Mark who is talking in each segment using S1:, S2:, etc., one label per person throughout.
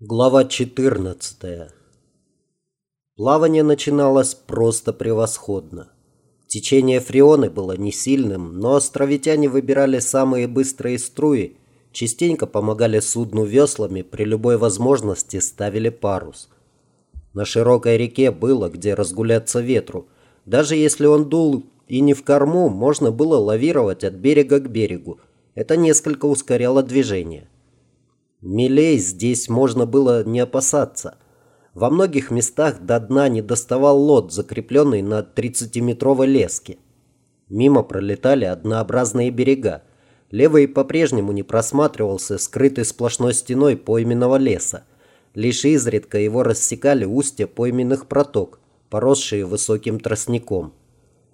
S1: Глава 14. Плавание начиналось просто превосходно. Течение Фрионы было не сильным, но островитяне выбирали самые быстрые струи, частенько помогали судну веслами, при любой возможности ставили парус. На широкой реке было где разгуляться ветру. Даже если он дул и не в корму, можно было лавировать от берега к берегу. Это несколько ускоряло движение. Милей здесь можно было не опасаться. Во многих местах до дна не доставал лот, закрепленный на 30-метровой леске. Мимо пролетали однообразные берега. Левый по-прежнему не просматривался, скрытый сплошной стеной пойменного леса. Лишь изредка его рассекали устья пойменных проток, поросшие высоким тростником.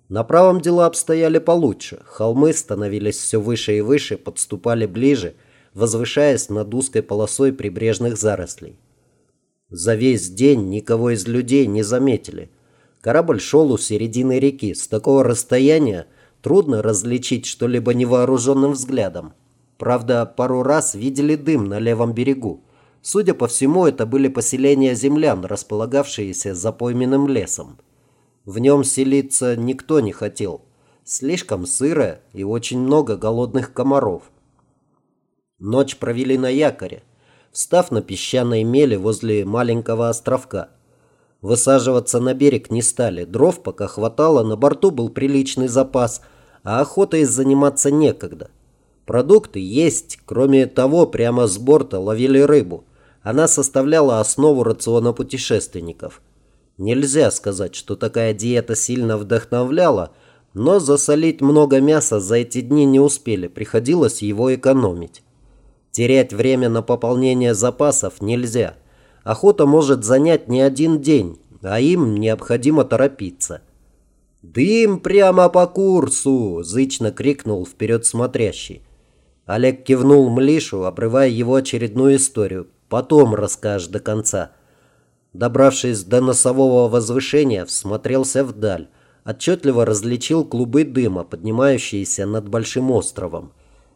S1: На правом дела обстояли получше. Холмы становились все выше и выше, подступали ближе – возвышаясь над узкой полосой прибрежных зарослей. За весь день никого из людей не заметили. Корабль шел у середины реки. С такого расстояния трудно различить что-либо невооруженным взглядом. Правда, пару раз видели дым на левом берегу. Судя по всему, это были поселения землян, располагавшиеся за пойменным лесом. В нем селиться никто не хотел. Слишком сыро и очень много голодных комаров. Ночь провели на якоре, встав на песчаной мели возле маленького островка. Высаживаться на берег не стали, дров пока хватало, на борту был приличный запас, а охотой заниматься некогда. Продукты есть, кроме того, прямо с борта ловили рыбу. Она составляла основу рациона путешественников. Нельзя сказать, что такая диета сильно вдохновляла, но засолить много мяса за эти дни не успели, приходилось его экономить. Терять время на пополнение запасов нельзя. Охота может занять не один день, а им необходимо торопиться. «Дым прямо по курсу!» – зычно крикнул вперед смотрящий. Олег кивнул Млишу, обрывая его очередную историю. «Потом расскажешь до конца». Добравшись до носового возвышения, всмотрелся вдаль. Отчетливо различил клубы дыма, поднимающиеся над большим островом.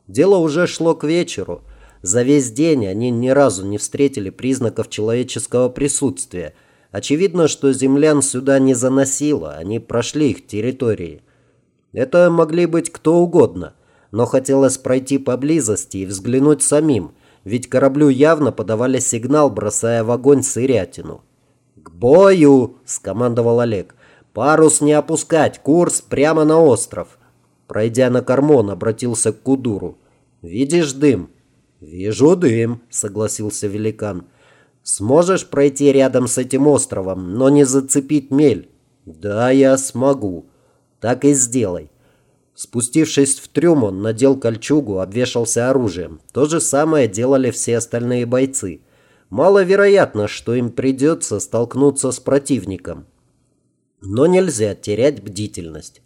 S1: Дело уже шло к вечеру – за весь день они ни разу не встретили признаков человеческого присутствия. Очевидно, что землян сюда не заносило, они прошли их территории. Это могли быть кто угодно, но хотелось пройти поблизости и взглянуть самим, ведь кораблю явно подавали сигнал, бросая в огонь сырятину. «К бою!» – скомандовал Олег. «Парус не опускать, курс прямо на остров». Пройдя на кормон, обратился к Кудуру. «Видишь дым? «Вижу дым», — согласился великан. «Сможешь пройти рядом с этим островом, но не зацепить мель?» «Да, я смогу». «Так и сделай». Спустившись в трюм, он надел кольчугу, обвешался оружием. То же самое делали все остальные бойцы. Маловероятно, что им придется столкнуться с противником. Но нельзя терять бдительность.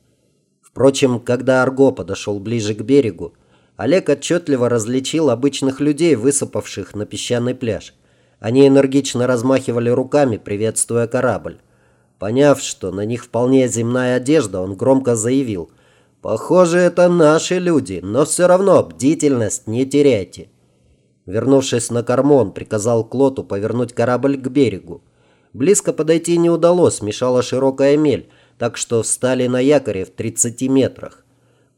S1: Впрочем, когда Арго подошел ближе к берегу, Олег отчетливо различил обычных людей, высыпавших на песчаный пляж. Они энергично размахивали руками, приветствуя корабль. Поняв, что на них вполне земная одежда, он громко заявил. «Похоже, это наши люди, но все равно бдительность не теряйте». Вернувшись на корму, он приказал Клоту повернуть корабль к берегу. Близко подойти не удалось, мешала широкая мель, так что встали на якоре в 30 метрах.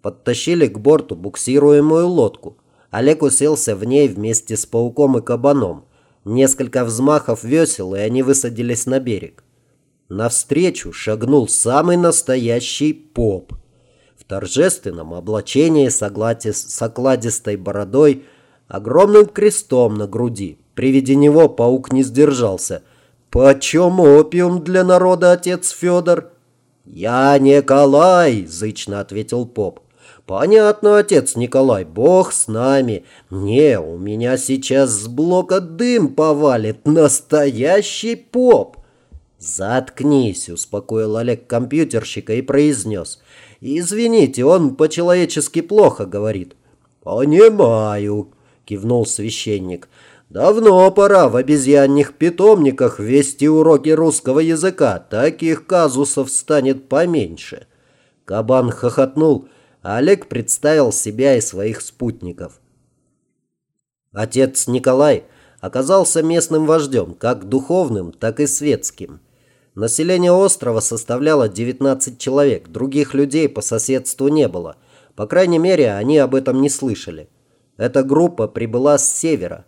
S1: Подтащили к борту буксируемую лодку. Олег уселся в ней вместе с пауком и кабаном. Несколько взмахов весел, и они высадились на берег. Навстречу шагнул самый настоящий поп. В торжественном облачении с, с окладистой бородой, огромным крестом на груди. При виде него паук не сдержался. «Почем опиум для народа, отец Федор?» «Я Николай», — зычно ответил поп. «Понятно, отец Николай, бог с нами. Не, у меня сейчас с блока дым повалит. Настоящий поп!» «Заткнись», — успокоил Олег компьютерщика и произнес. «Извините, он по-человечески плохо говорит». «Понимаю», — кивнул священник. «Давно пора в обезьянных питомниках вести уроки русского языка. Таких казусов станет поменьше». Кабан хохотнул а Олег представил себя и своих спутников. Отец Николай оказался местным вождем, как духовным, так и светским. Население острова составляло 19 человек, других людей по соседству не было. По крайней мере, они об этом не слышали. Эта группа прибыла с севера.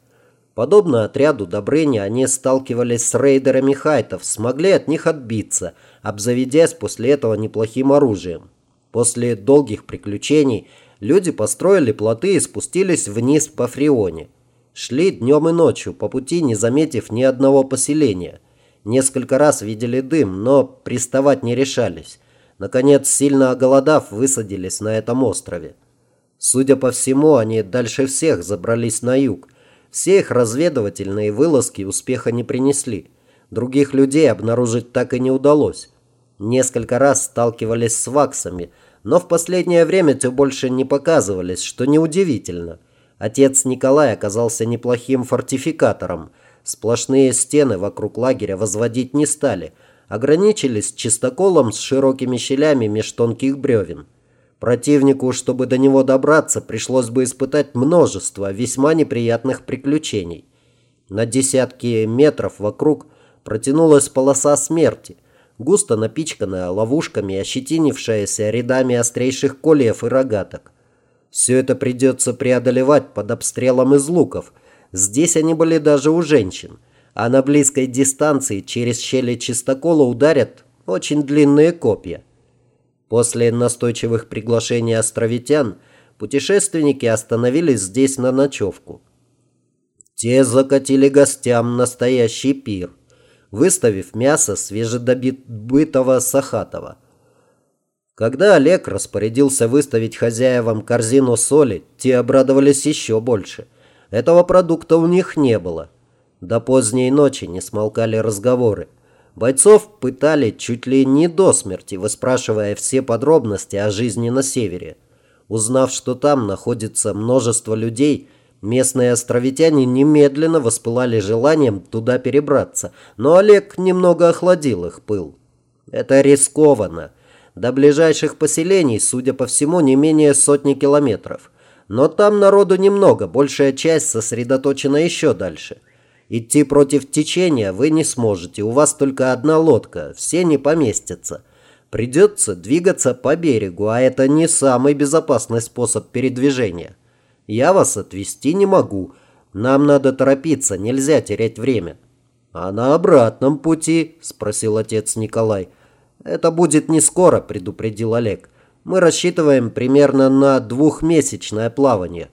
S1: Подобно отряду Добрыни, они сталкивались с рейдерами хайтов, смогли от них отбиться, обзаведясь после этого неплохим оружием. После долгих приключений люди построили плоты и спустились вниз по Фрионе. Шли днем и ночью, по пути не заметив ни одного поселения. Несколько раз видели дым, но приставать не решались. Наконец, сильно оголодав, высадились на этом острове. Судя по всему, они дальше всех забрались на юг. Все их разведывательные вылазки успеха не принесли. Других людей обнаружить так и не удалось. Несколько раз сталкивались с ваксами, но в последнее время те больше не показывались, что неудивительно. Отец Николай оказался неплохим фортификатором. Сплошные стены вокруг лагеря возводить не стали, ограничились чистоколом с широкими щелями меж тонких бревен. Противнику, чтобы до него добраться, пришлось бы испытать множество весьма неприятных приключений. На десятки метров вокруг протянулась полоса смерти – густо напичканная ловушками, ощетинившаяся рядами острейших кольев и рогаток. Все это придется преодолевать под обстрелом из луков. Здесь они были даже у женщин. А на близкой дистанции через щели чистокола ударят очень длинные копья. После настойчивых приглашений островитян путешественники остановились здесь на ночевку. Те закатили гостям настоящий пир – выставив мясо свежедобытого сахатова. Когда Олег распорядился выставить хозяевам корзину соли, те обрадовались еще больше. Этого продукта у них не было. До поздней ночи не смолкали разговоры. Бойцов пытали чуть ли не до смерти, выспрашивая все подробности о жизни на севере. Узнав, что там находится множество людей, Местные островитяне немедленно воспылали желанием туда перебраться, но Олег немного охладил их пыл. Это рискованно. До ближайших поселений, судя по всему, не менее сотни километров. Но там народу немного, большая часть сосредоточена еще дальше. Идти против течения вы не сможете, у вас только одна лодка, все не поместятся. Придется двигаться по берегу, а это не самый безопасный способ передвижения. Я вас отвезти не могу. Нам надо торопиться, нельзя терять время». «А на обратном пути?» – спросил отец Николай. «Это будет не скоро», – предупредил Олег. «Мы рассчитываем примерно на двухмесячное плавание».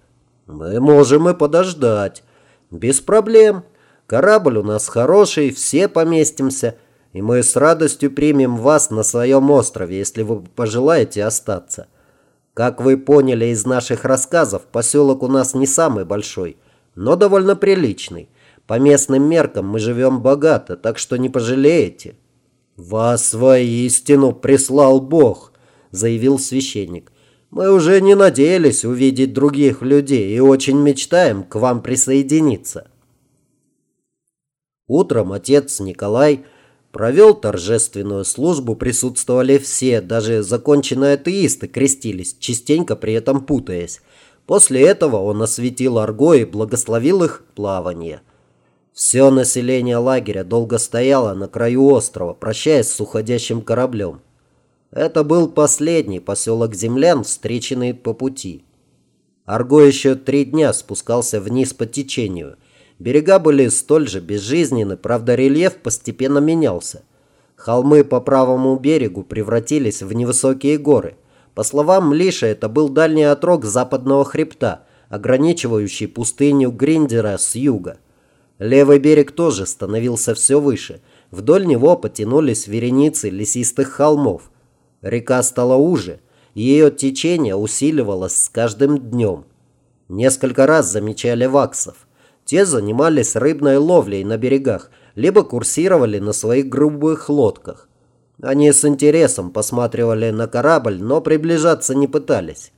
S1: «Мы можем и подождать». «Без проблем. Корабль у нас хороший, все поместимся, и мы с радостью примем вас на своем острове, если вы пожелаете остаться». Как вы поняли из наших рассказов, поселок у нас не самый большой, но довольно приличный. По местным меркам мы живем богато, так что не пожалеете». «Вас воистину прислал Бог», – заявил священник. «Мы уже не надеялись увидеть других людей и очень мечтаем к вам присоединиться». Утром отец Николай – Провел торжественную службу, присутствовали все, даже законченные атеисты крестились, частенько при этом путаясь. После этого он осветил Арго и благословил их плавание. Все население лагеря долго стояло на краю острова, прощаясь с уходящим кораблем. Это был последний поселок землян, встреченный по пути. Арго еще три дня спускался вниз по течению – Берега были столь же безжизненны, правда рельеф постепенно менялся. Холмы по правому берегу превратились в невысокие горы. По словам Млиша, это был дальний отрог западного хребта, ограничивающий пустыню Гриндера с юга. Левый берег тоже становился все выше. Вдоль него потянулись вереницы лесистых холмов. Река стала уже, ее течение усиливалось с каждым днем. Несколько раз замечали ваксов. Те занимались рыбной ловлей на берегах, либо курсировали на своих грубых лодках. Они с интересом посматривали на корабль, но приближаться не пытались.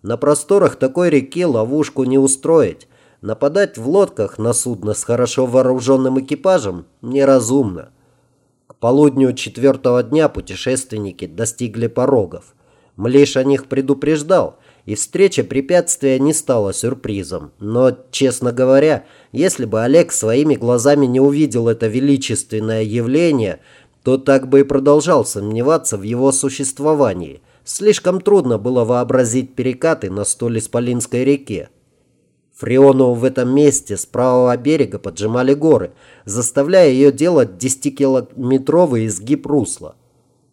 S1: На просторах такой реки ловушку не устроить. Нападать в лодках на судно с хорошо вооруженным экипажем неразумно. К полудню четвертого дня путешественники достигли порогов. Млиш о них предупреждал, и встреча препятствия не стала сюрпризом. Но, честно говоря, если бы Олег своими глазами не увидел это величественное явление, то так бы и продолжал сомневаться в его существовании. Слишком трудно было вообразить перекаты на столь исполинской реке. Фреону в этом месте с правого берега поджимали горы, заставляя ее делать 10-километровый изгиб русла.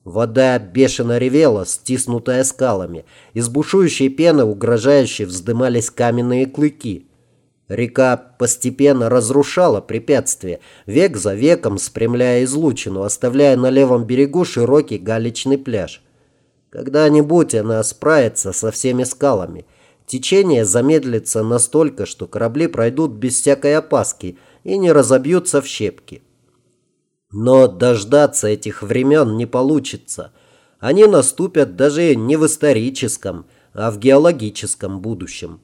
S1: Вода бешено ревела, стиснутая скалами. Из бушующей пены угрожающе вздымались каменные клыки. Река постепенно разрушала препятствия, век за веком спрямляя излучину, оставляя на левом берегу широкий галечный пляж. Когда-нибудь она справится со всеми скалами – Течение замедлится настолько, что корабли пройдут без всякой опаски и не разобьются в щепки. Но дождаться этих времен не получится. Они наступят даже не в историческом, а в геологическом будущем.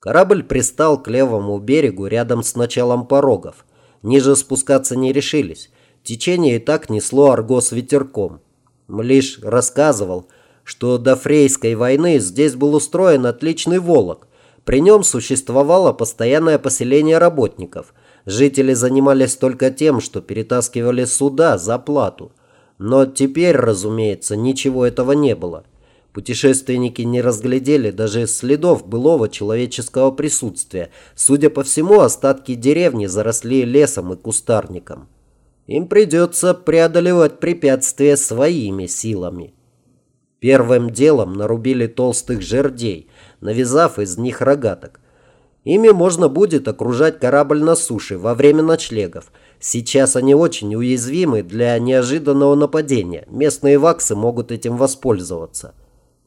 S1: Корабль пристал к левому берегу рядом с началом порогов. Ниже спускаться не решились. Течение и так несло Аргос ветерком. Млиш рассказывал, что до Фрейской войны здесь был устроен отличный волок. При нем существовало постоянное поселение работников. Жители занимались только тем, что перетаскивали суда за плату. Но теперь, разумеется, ничего этого не было. Путешественники не разглядели даже следов былого человеческого присутствия. Судя по всему, остатки деревни заросли лесом и кустарником. Им придется преодолевать препятствия своими силами. Первым делом нарубили толстых жердей, навязав из них рогаток. Ими можно будет окружать корабль на суше во время ночлегов. Сейчас они очень уязвимы для неожиданного нападения. Местные ваксы могут этим воспользоваться.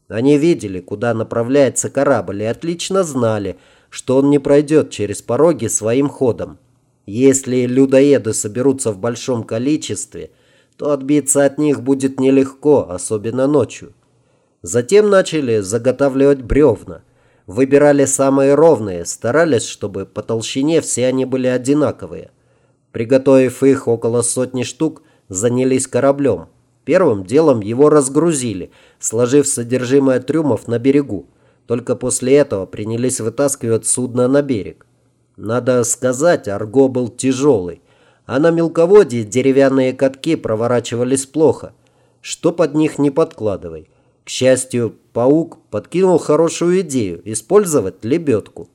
S1: Они видели, куда направляется корабль и отлично знали, что он не пройдет через пороги своим ходом. Если людоеды соберутся в большом количестве, то отбиться от них будет нелегко, особенно ночью. Затем начали заготавливать бревна. Выбирали самые ровные, старались, чтобы по толщине все они были одинаковые. Приготовив их около сотни штук, занялись кораблем. Первым делом его разгрузили, сложив содержимое трюмов на берегу. Только после этого принялись вытаскивать судно на берег. Надо сказать, Арго был тяжелый, а на мелководье деревянные катки проворачивались плохо. Что под них не подкладывай – к счастью, паук подкинул хорошую идею – использовать лебедку.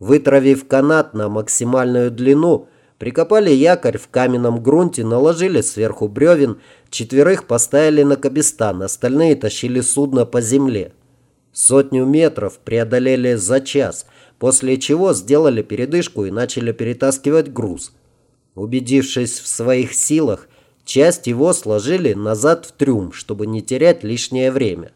S1: Вытравив канат на максимальную длину, прикопали якорь в каменном грунте, наложили сверху бревен, четверых поставили на кабестан, остальные тащили судно по земле. Сотню метров преодолели за час, после чего сделали передышку и начали перетаскивать груз. Убедившись в своих силах, часть его сложили назад в трюм, чтобы не терять лишнее время.